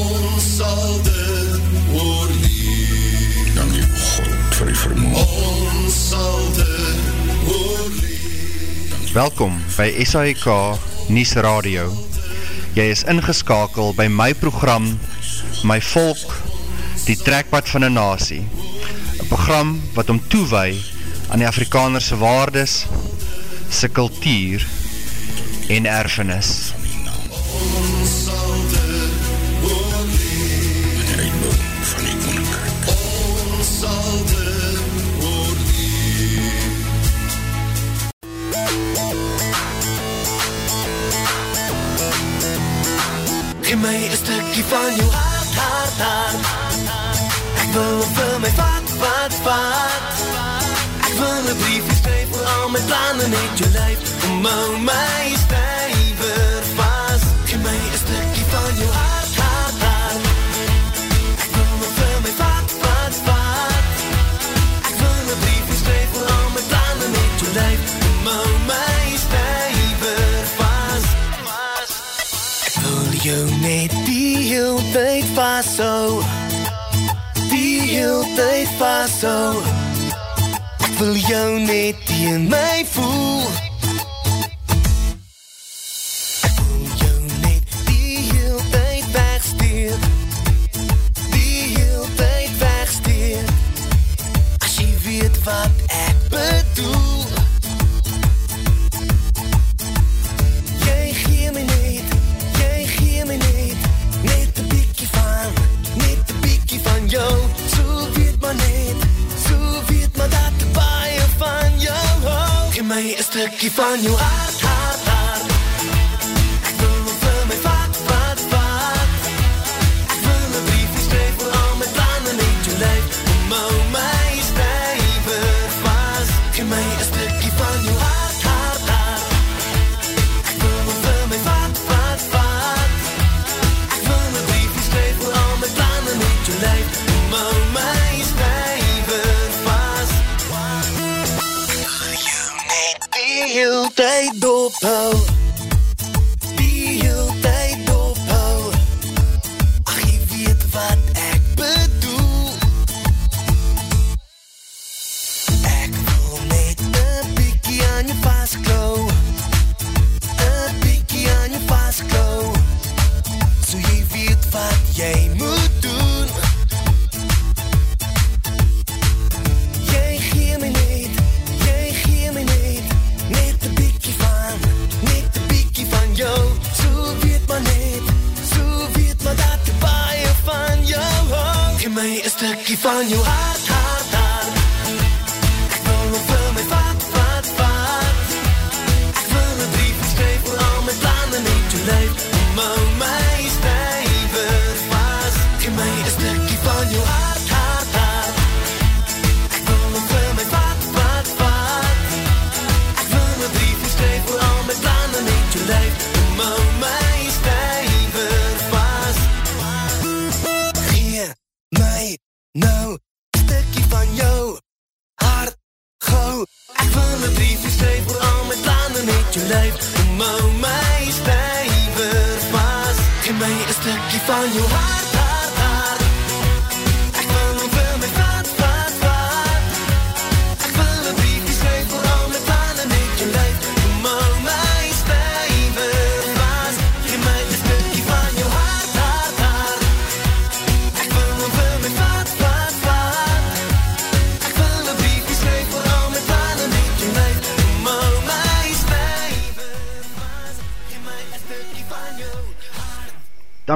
Ons sal dit oorleef. Dankie God vir die vermoe. Ons sal dit oorleef. Welkom by SAIK Nies Radio. Jy is ingeskakel by my program My Volk, die trekpad van een nasie. Een program wat om toewee aan die Afrikanerse waardes, sy kultuur en erfenis. Ons Geef my een stukje van jou hart, hart, hart Ek wil vir my vat, vat, vat. Ek wil een briefje voor al my plannen met jou lijf. Om hou my stijver vasthou Die heel tyd vasthou Ek wil jou net in my voel. Ek een stukkie van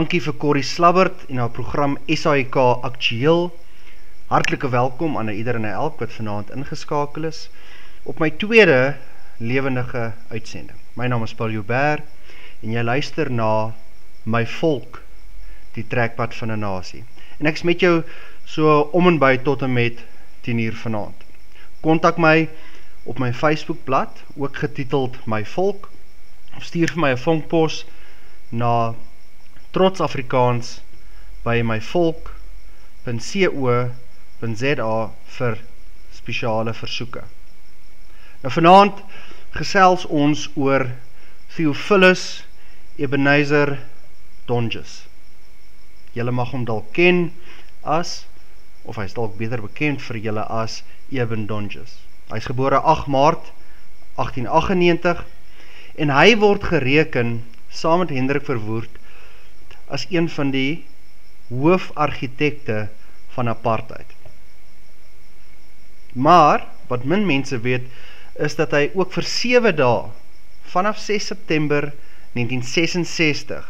Dankie vir Corrie Slabbert en haar program SAIK Aktueel. Hartlike welkom aan ieder en elk wat vanaand ingeskakel is op my tweede lewendige uitsending. My naam is Paul Joubert en jy luister na My Volk, die trekpad van 'n nasie. En ek's met jou so om en by tot en met 10 uur vanaand. Kontak my op my Facebookblad, ook getiteld My Volk, of stuur vir my 'n vonkpos na 082 trotsafrikaans by myvolk.co.za vir spesiale versoeke. Nou vanaand gesels ons oor Theophilus Ebenezer Donges. Julle mag hom dalk ken as of hy is dalk beter bekend vir julle as Eben Donges. Hy is gebore 8 Maart 1898 en hy word gereken saam met Hendrik Verwoerd as een van die hoofarchitekte van apartheid. Maar, wat min mense weet, is dat hy ook vir 7 dae, vanaf 6 September 1966,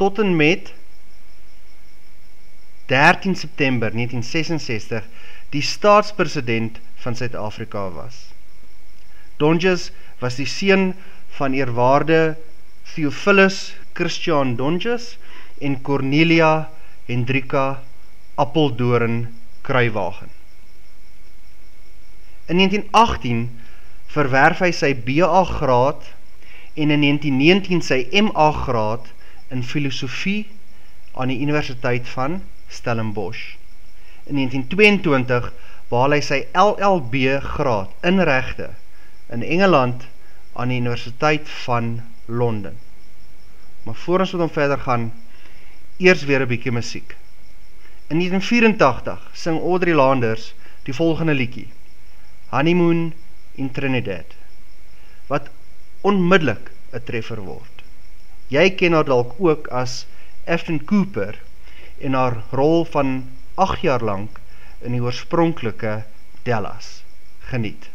tot en met 13 September 1966, die staatspresident van Suid-Afrika was. Donges was die seun van eerwaarde Theophilus Christian Donges en Cornelia Hendrika Appeldoorn Kruiwagen. In 1918 verwerf hy sy BA graad en in 1919 sy MA graad in filosofie aan die Universiteit van Stellenbosch. In 1922 behaal hy sy LLB graad in rechte in Engeland aan die Universiteit van Londen. Maar voor ons wat om verder gaan, eers weer een bykie muziek. In 1984 sing Audrey Landers die volgende liekie, Honeymoon in Trinidad, wat onmiddellik een treffer word. Jy ken haar dalk ook as Afton Cooper en haar rol van 8 jaar lang in die oorspronkelike Dallas. Geniet.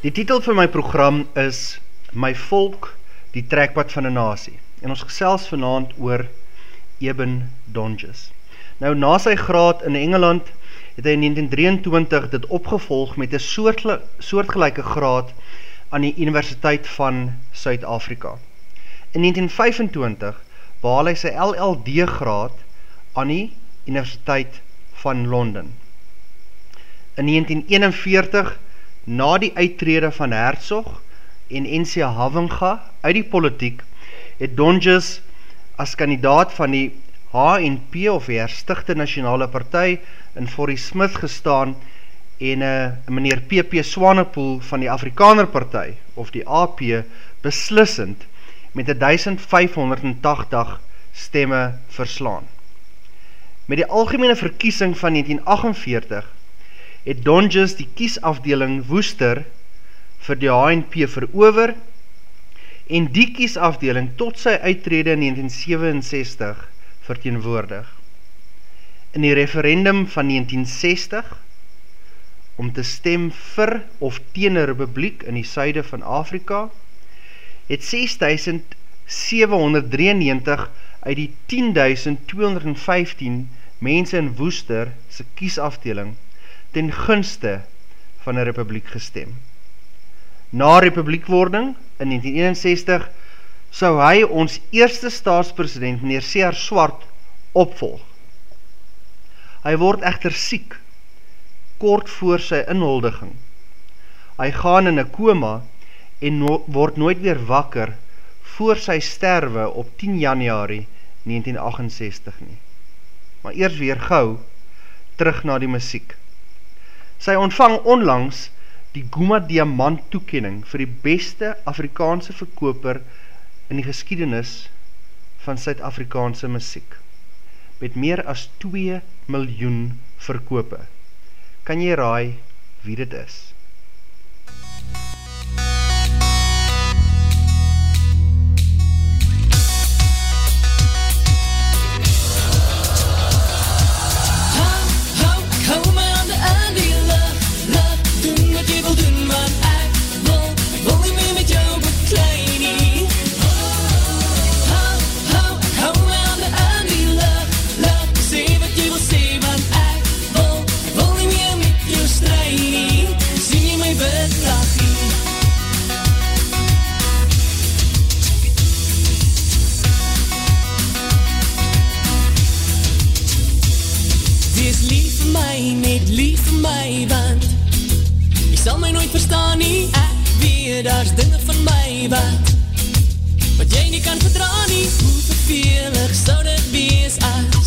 Die titel van my program is My Volk, die trekpad van 'n nasie. En ons gesels vanaand oor Eben Donges. Nou na sy graad in Engeland het hy in 1923 dit opgevolg met 'n soortgel soortgelyke graad aan die Universiteit van Suid-Afrika. In 1925 behaal hy sy LLD graad aan die Universiteit van Londen. In 1941 na die uittrede van Herzog en NC Havinga uit die politiek, het Donges as kandidaat van die HNP of die Herstigte Nationale Partij in Forrie Smith gestaan en uh, meneer PP Swanepoel van die Afrikaner Partij of die AP beslissend met 1580 stemme verslaan. Met die algemene verkiesing van 1948 het Donges die kiesafdeling Woester vir die HNP verover en die kiesafdeling tot sy uittrede in 1967 verteenwoordig. In die referendum van 1960 om te stem vir of teen een republiek in die suide van Afrika het 6793 uit die 10.215 mense in Woester sy kiesafdeling ten gunste van een republiek gestem. Na republiekwording in 1961 sou hy ons eerste staatspresident, meneer C.R. Swart, opvolg. Hy word echter siek, kort voor sy inhuldiging. Hy gaan in een koma en no word nooit weer wakker voor sy sterwe op 10 januari 1968 nie. Maar eers weer gauw, terug na die muziek. Sy ontvang onlangs die Guma Diamant toekening vir die beste Afrikaanse verkoper in die geskiedenis van Suid-Afrikaanse muziek met meer as 2 miljoen verkope. Kan jy raai wie dit is? My, net lief vir my, want Jy sal my nooit verstaan nie, ek weet daar's dinge van my wat Wat jy nie kan verdra nie, hoe vervelig sou dit wees as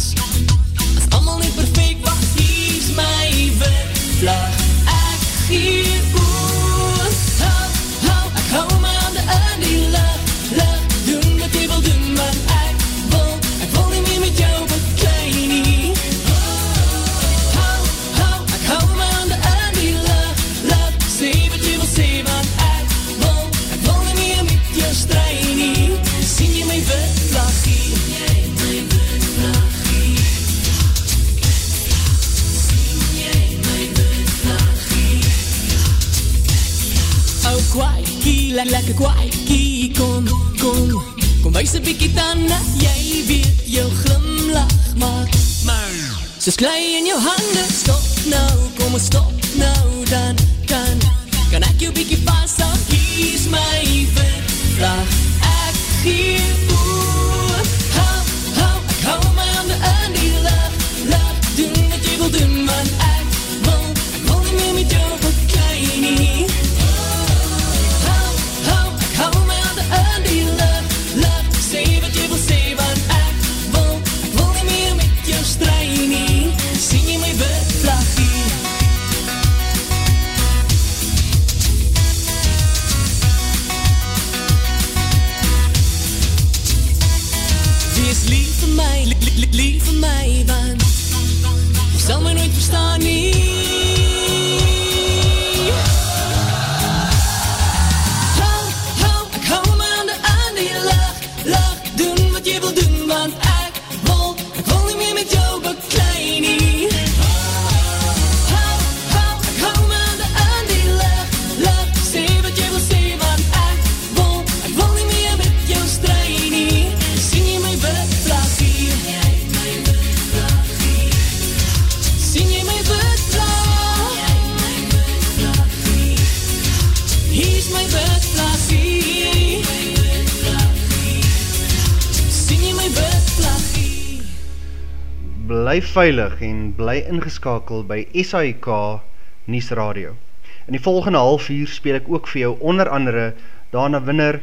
Bly veilig en bly ingeskakel by SAIK Nuusradio. In die volgende halfuur speel ek ook vir jou onder andere Dana Winner,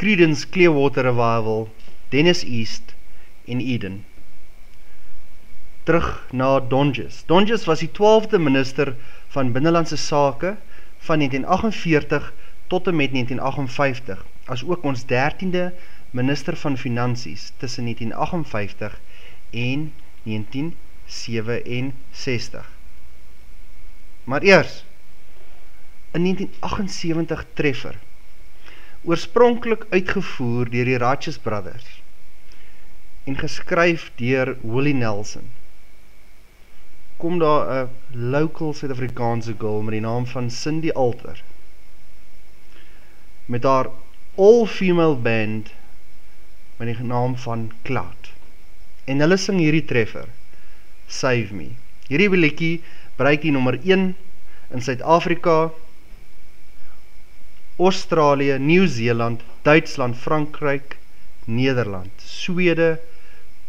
Creedence Clearwater Revival, Dennis East en Eden. Terug na Donges. Donges was die 12de minister van Binnenlandse Sake van 1948 tot en met 1958, as ook ons 13de minister van Finansies tussen 1958 en 1967. Maar eers, in 1978 treffer, oorspronkelijk uitgevoer dier die Ratches Brothers en geskryf dier Willie Nelson, kom daar een local Suid-Afrikaanse girl met die naam van Cindy Alter, met haar all-female band met die naam van Klaat. En hulle sing hierdie treffer, Save Me. Hierdie biliekie bereik die nummer 1 in Suid-Afrika, Australië, Nieuw-Zeeland, Duitsland, Frankrijk, Nederland, Swede,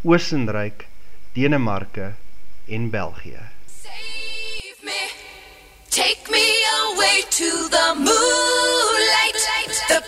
Oostenrijk, Denemarke en België. Save me, take me away to the moonlight. The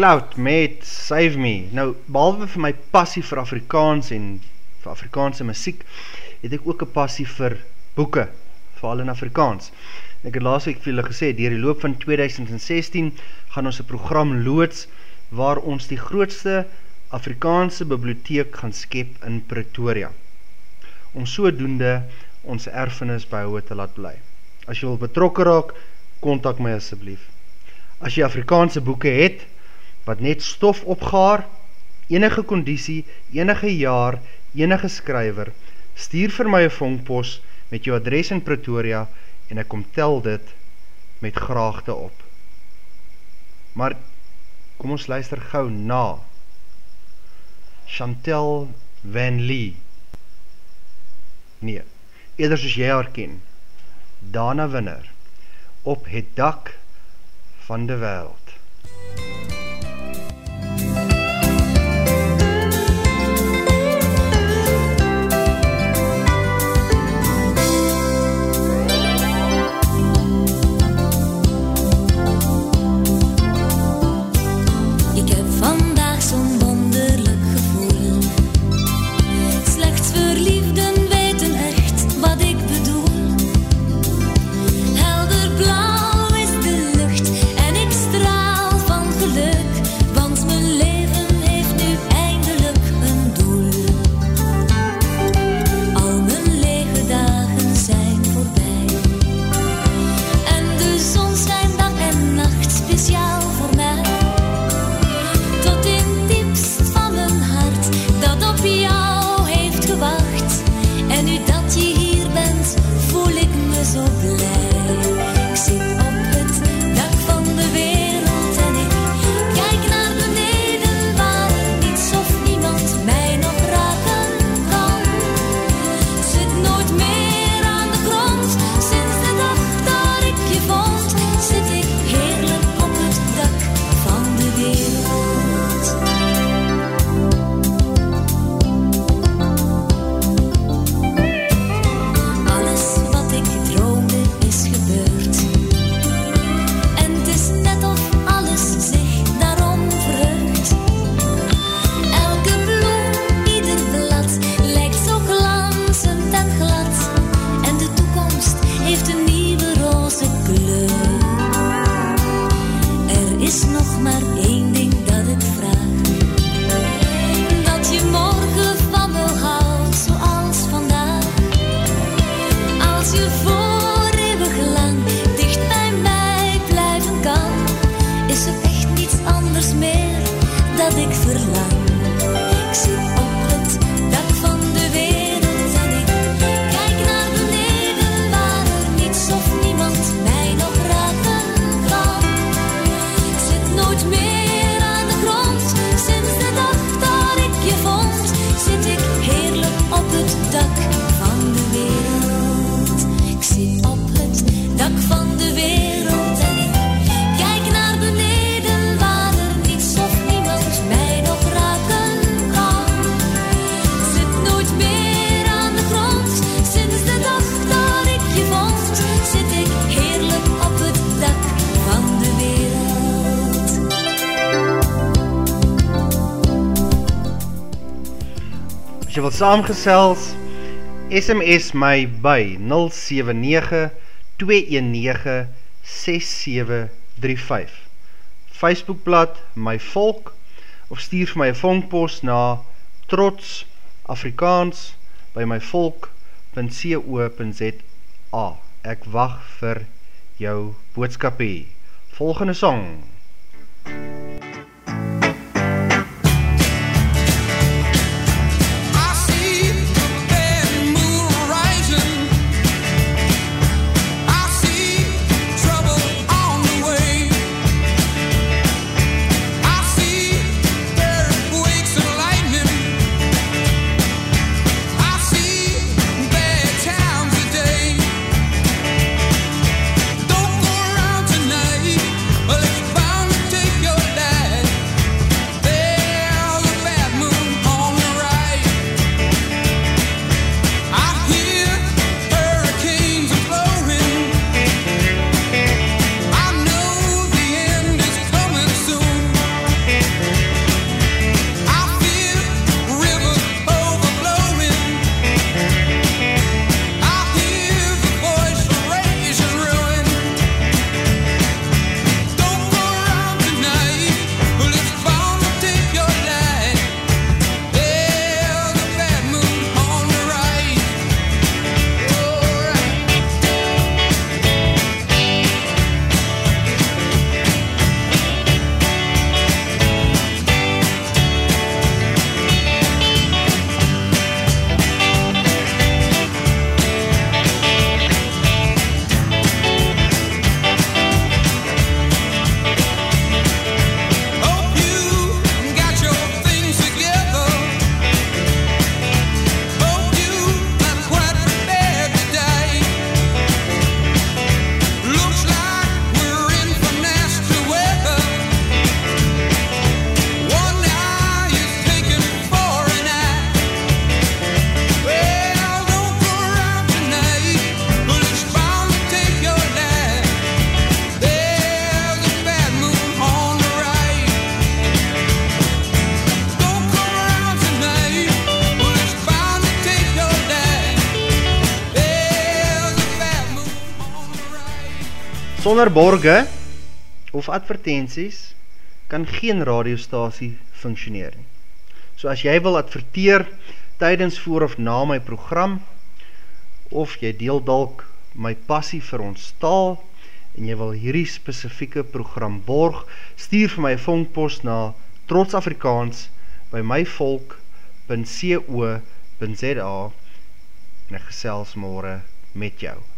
Cloud met Save Me. Nou behalwe vir my passie vir Afrikaans en vir Afrikaanse musiek, het ek ook 'n passie vir boeke, veral in Afrikaans. Ek het laasweek vir julle gesê, deur die loop van 2016 gaan ons 'n program loods waar ons die grootste Afrikaanse biblioteek gaan skep in Pretoria. Om sodoende ons erfenis byhoue te laat bly. As jy wil betrokke raak, kontak my asseblief. As jy Afrikaanse boeke het, wat net stof opgaar, enige kondisie, enige jaar, enige skryver, stuur vir my een vongpos met jou adres in Pretoria en ek kom tel dit met graagte op. Maar kom ons luister gauw na Chantel Van Lee Nee, eerder soos jy haar ken Dana Winner op het dak van de wereld Saamgesels SMS my by 079 219 6735 Facebookblad My Volk of stuur vir my vonkpos na trots afrikaans by myvolk.co.za Ek wag vir jou boodskapie. Volgende song. Thank you. Sonder of advertensies kan geen radiostasie funksioneer nie. So as jy wil adverteer tydens voor of na my program of jy deel dalk my passie vir ons taal en jy wil hierdie spesifieke program borg, stuur vir my 'n vonkpos na Trots Afrikaans by myvolk.co.za en ek gesels môre met jou.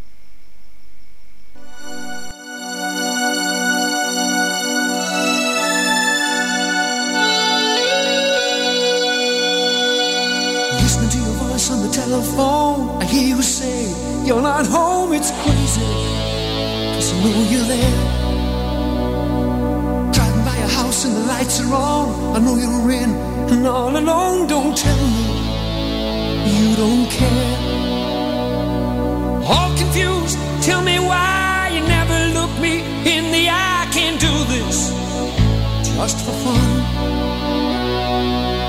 Telephone, I hear you say, You're not home, it's crazy. Cause I know you're there. Driving by your house and the lights are on, I know you're in, and all alone, don't tell me you don't care. All confused, tell me why you never look me in the eye. Can't do this just for fun.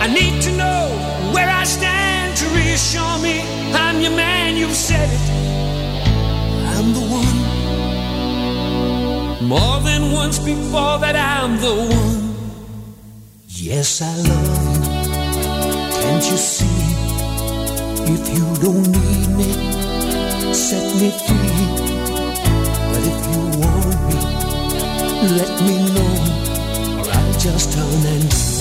I need to know where I stand reassure me I'm your man, you've said it. I'm the one. More than once before that, I'm the one. Yes, I love you. Can't you see? If you don't need me, set me free. But if you want me, let me know, or I'll just turn and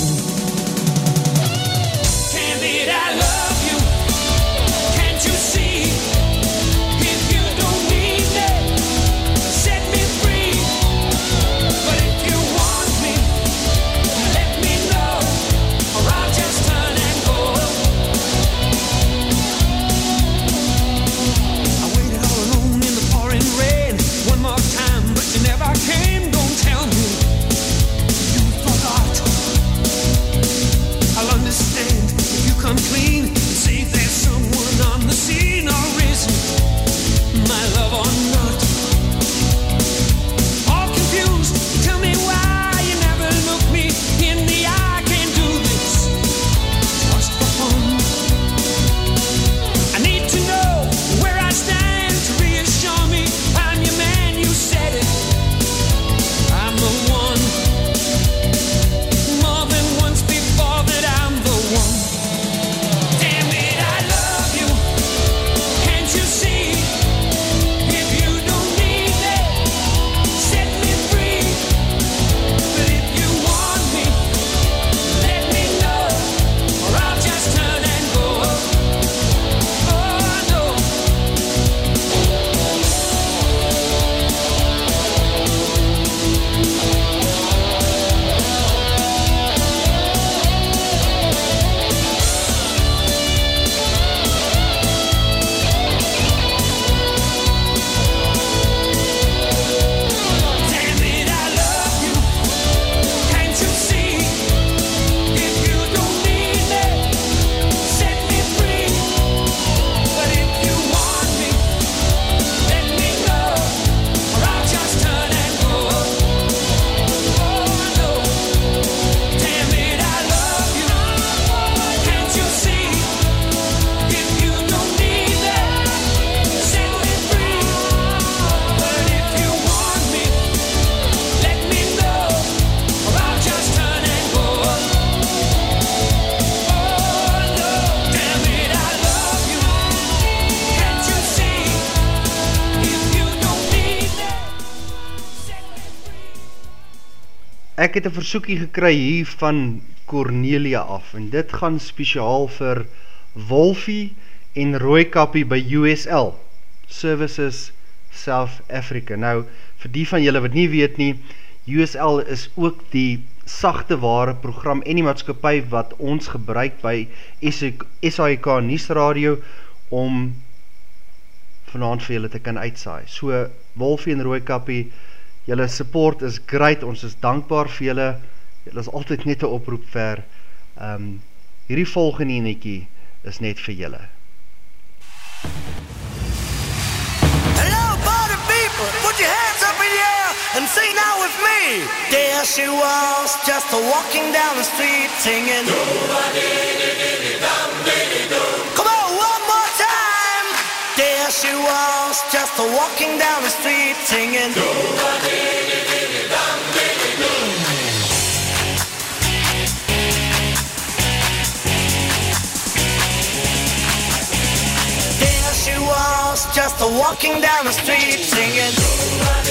Ek het 'n versoekie gekry hier van Cornelia af en dit gaan spesiaal vir Wolfie en Rooikappie by USL Services South Africa. Nou, vir die van julle wat nie weet nie, USL is ook die sagte ware program en die maatskappy wat ons gebruik by SAIK nuusradio om vanaand vir julle te kan uitsaai. So Wolfie en Rooikappie, julle support is great. Ons is dankbaar vir julle. Julle is altyd net 'n oproep ver. Um, hierdie volgende enetjie is net vir julle. Hello, party people, put your hands up in the air and sing now with me. There she was, just walking down the street singing. There she was, just a walking down the street singing. There she was, just a walking down the street singing.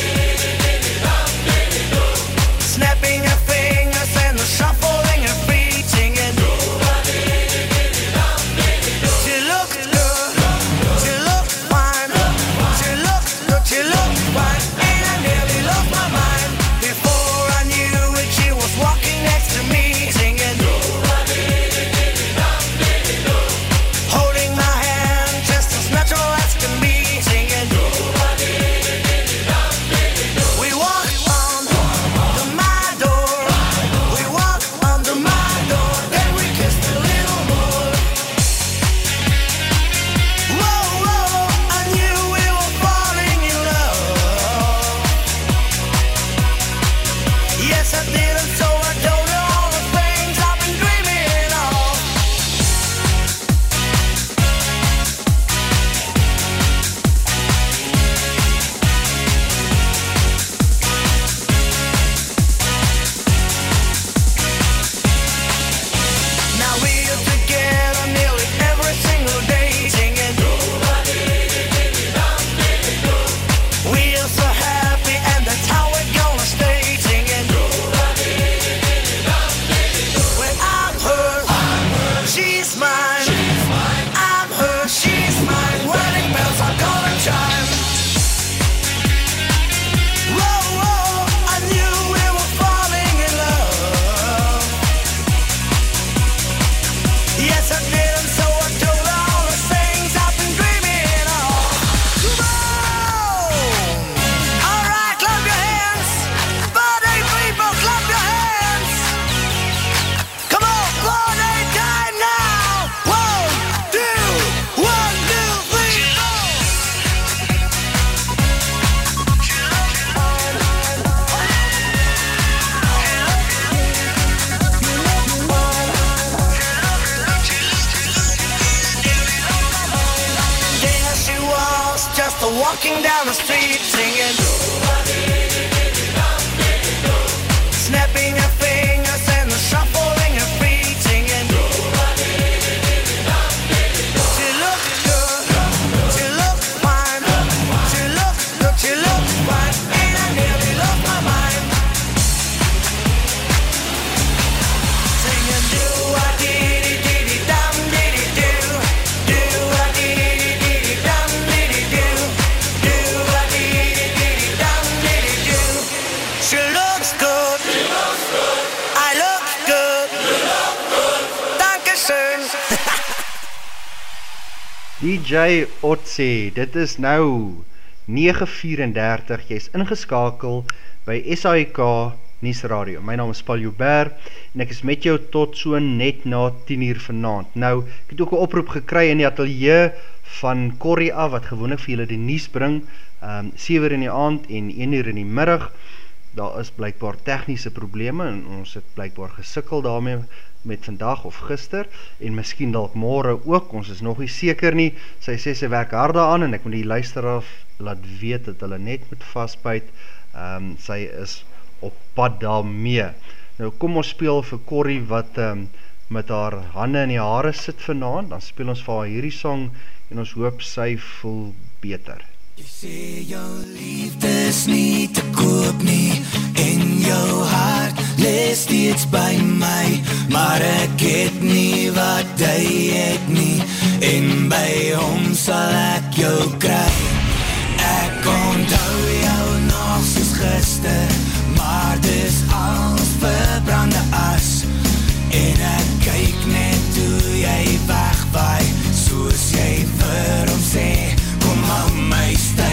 DJ Otse, dit is nou 9:34. Jy's ingeskakel by SAIK Nuus Radio. My naam is Paul Joubert en ek is met jou tot so net na 10uur vanaand. Nou, ek het ook 'n oproep gekry in die ateljee van Corrie af wat gewoonlik vir julle die nuus bring, um 7uur in die aand en 1uur in die middag. Daar is blykbaar tegniese probleme en ons het blykbaar gesukkel daarmee met vandag of gister en miskien dalk môre ook. Ons is nog nie seker nie. Sy sê sy werk hard daaraan en ek moet die luisteraar laat weet dat hulle net moet vasbyt. Ehm um, sy is op pad daarmee. Nou kom ons speel vir Corrie wat ehm um, met haar hande in die hare sit vanaand. Dan speel ons vir haar hierdie song en ons hoop sy voel beter. Jy sê jou liefde is nie te koop nie en jou hart lê steeds by my maar ek het nie wat jy het nie. En by hom sal ek jou kry. Ek onthou jou nog soos gister maar dis als verbrande as. En ek kyk net hoe jy wegwaai soos jy vir hom sê kom hou my stywe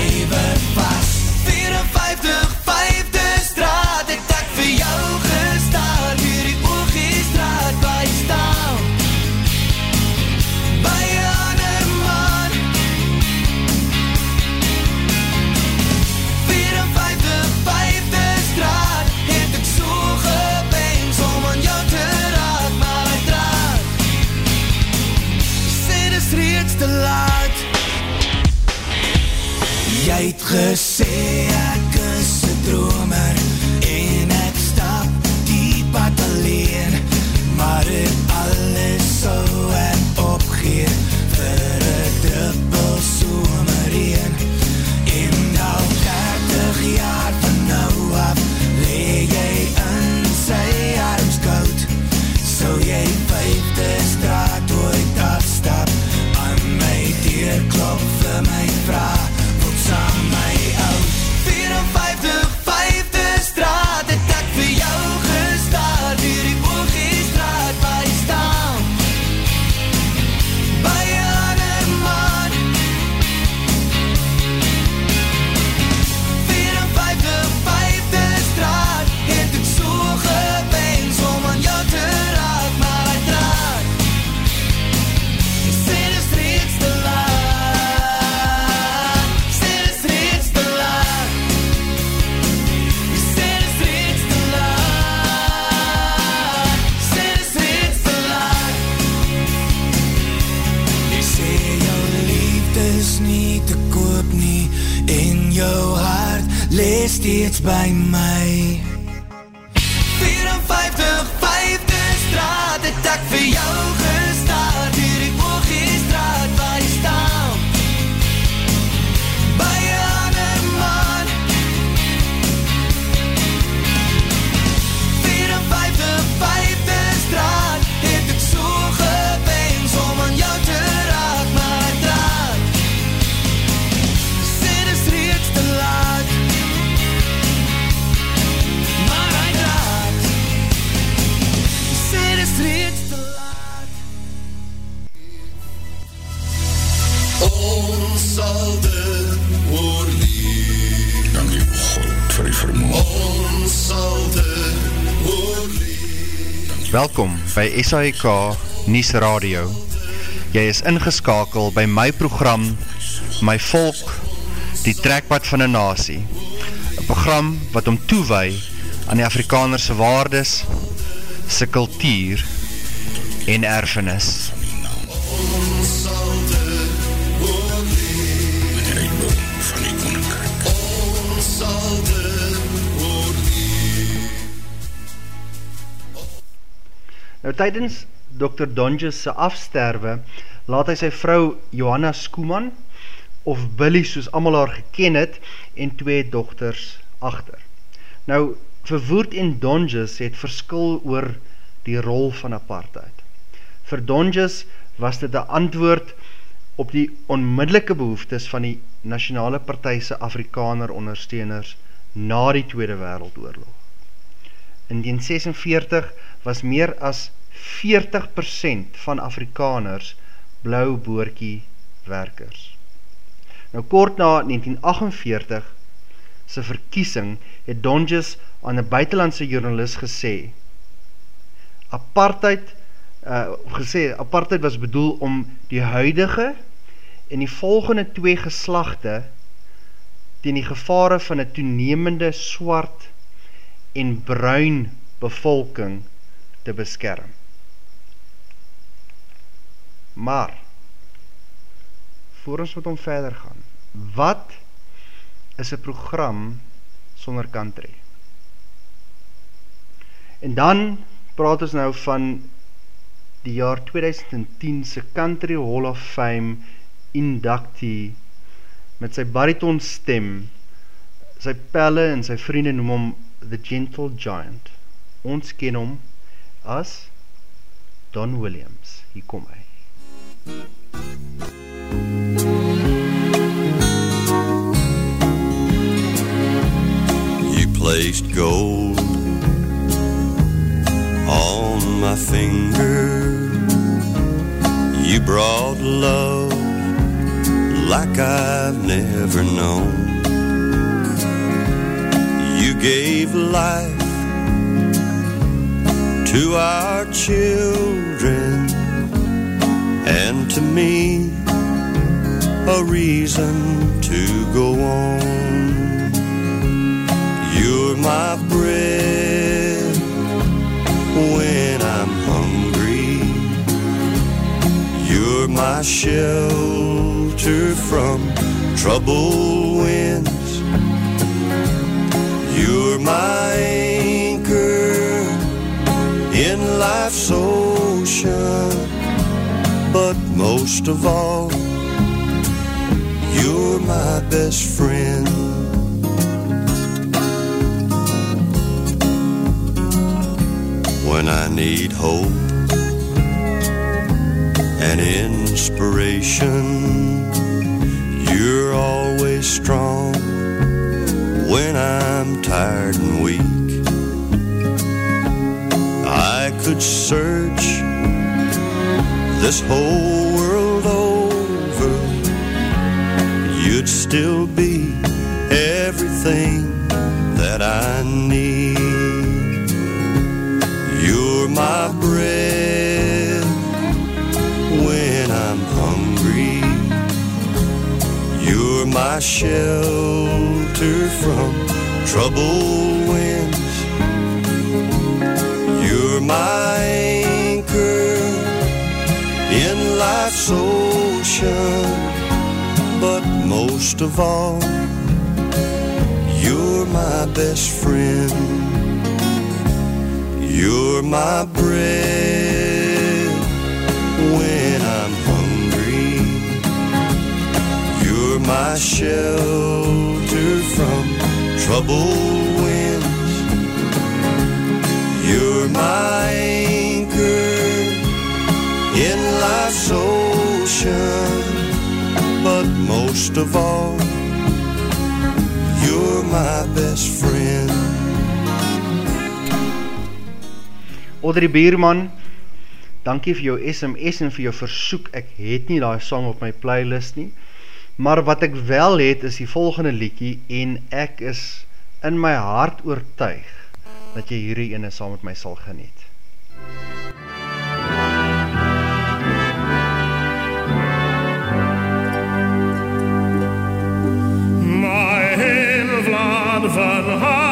jou hart lees steeds by my. 54 vyfde straat het ek vir jou gestaar Welkom by SAIK Nuus Radio. Jy is ingeskakel by my program My Volk, die trekpad van 'n nasie. 'n Program wat hom toewy aan die Afrikaner se waardes, se kultuur en erfenis. Nou tydens Dr. Donges se afsterwe laat hy sy vrou Johanna Skooman of Billy soos almal haar geken het en twee dogters agter. Nou Verwoerd en Donges het verskil oor die rol van apartheid. Vir Donges was dit 'n antwoord op die onmiddellike behoeftes van die Nasionale Party se Afrikaner ondersteuners na die Tweede Wêreldoorlog. In 1946 was meer as 40% van Afrikaners blou boortjie werkers. Nou kort na 1948 se verkiesing het Donges aan 'n buitelandse joernalis gesê apartheid uh, gesê apartheid was bedoel om die huidige en die volgende twee geslagte teen die gevare van 'n toenemende swart en bruin bevolking te beskerm. Maar voor ons wat om verder gaan, wat is 'n program sonder country? En dan praat ons nou van die jaar 2010 se Country Hall of Fame inductee met sy bariton stem, sy pelle en sy vriende noem hom The Gentle Giant. Ons ken hom as Don Williams. Hier kom hy. You placed gold on my finger. You brought love like I've never known. You gave life to our children and to me a reason to go on. You're my bread when I'm hungry. You're my shelter from trouble winds. You're my anchor in life's ocean, but most of all, you're my best friend. When I need hope and inspiration, you're always strong when I'm tired and weak. I could search this whole world over, you'd still be everything that I need. You're my bread when I'm hungry. You're my shelter from troubled winds. You're my life's ocean. But most of all, you're my best friend. You're my bread when I'm hungry. You're my shelter from troubled life's ocean. But most of all, you're my best friend. Audrey Bierman, dankie vir jou SMS en vir jou versoek. Ek het nie daai song op my playlist nie. Maar wat ek wel het is die volgende liedjie en ek is in my hart oortuig dat jy hierdie ene saam met my sal geniet. Van hadai,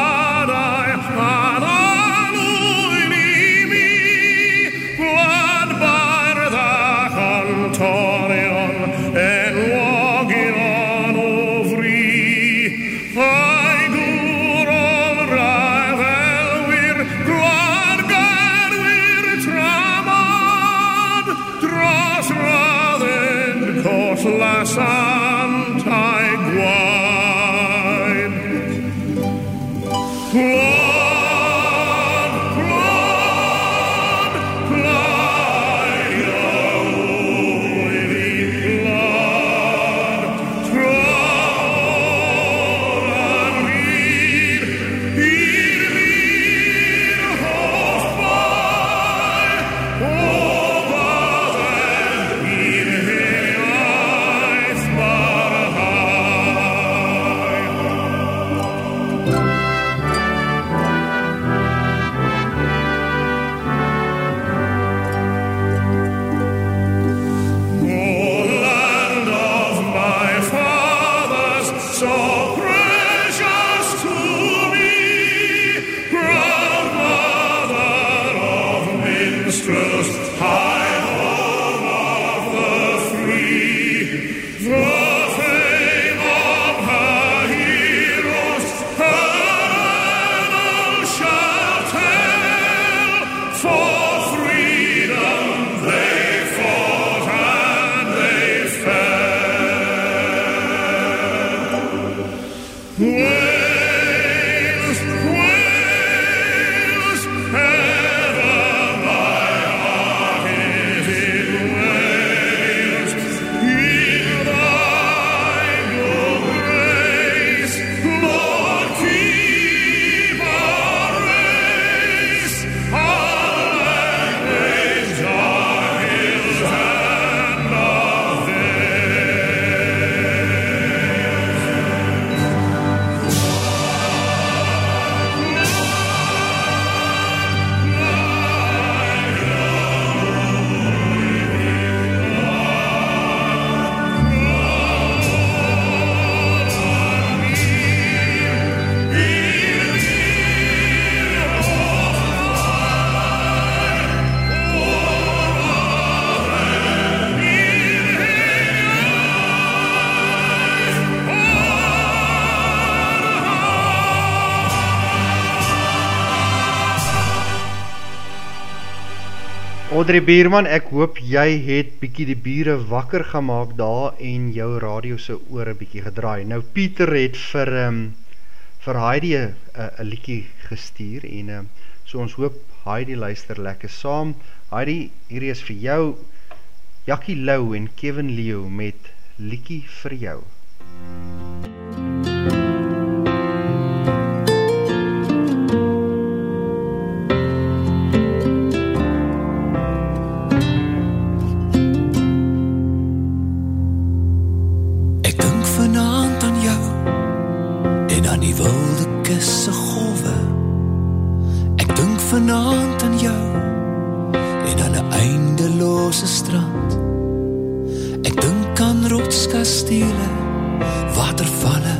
Audrey Bierman, ek hoop jy het bietjie die bure wakker gemaak daar en jou radio se ore bietjie gedraai. Nou Pieter het vir um, vir Heidi 'n 'n liedjie gestuur en um, so ons hoop Heidi luister lekker saam. Heidi, hierdie is vir jou Jackie Lou en Kevin Leo met liedjie vir jou. Ek eindelose strand. Ek dink aan rotskastele, watervalle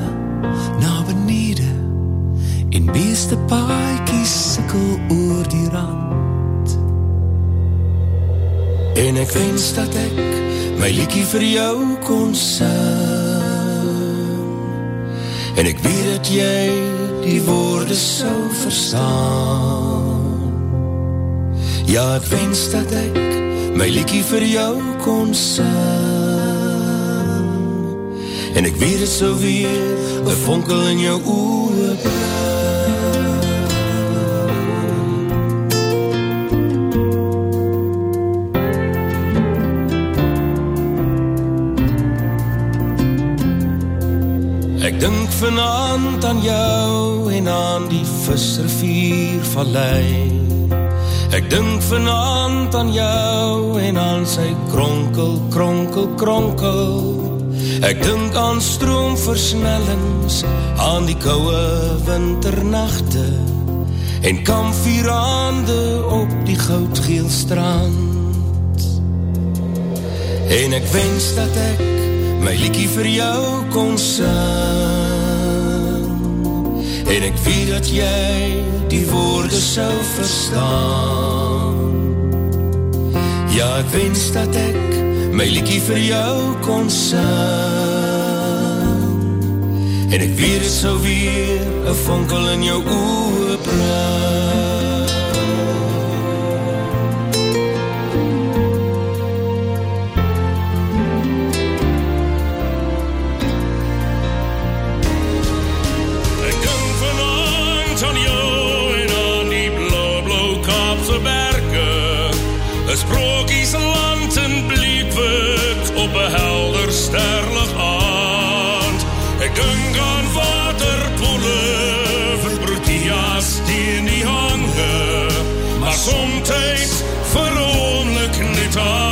na benede en beeste paadjies sukkel oor die rand. En ek wens dat ek my liedjie vir jou kon sing. En ek weet dat jy die woorde sou verstaan. Ja, ek wens dat ek my liedjie vir jou kon sing. En ek weet dit sou weer 'n vonkel in jou bring. Ek dink vanaand aan jou en aan die visrivier vallei. Ek dink vanaand aan jou en aan sy kronkel, kronkel, kronkel. Ek dink aan stroomversnellings, aan die koue winternagte en kampvuurhande op die goudgeel strand. En ek wens dat ek my liedjie vir jou kon sing. En ek weet dat jy die woorde sou verstaan. Ja, ek wens dat ek my liedjie vir jou kon sing. En ek weet dit sou weer 'n vonkel in jou oë die in die hange. Maar soms vir 'n oomblik net aan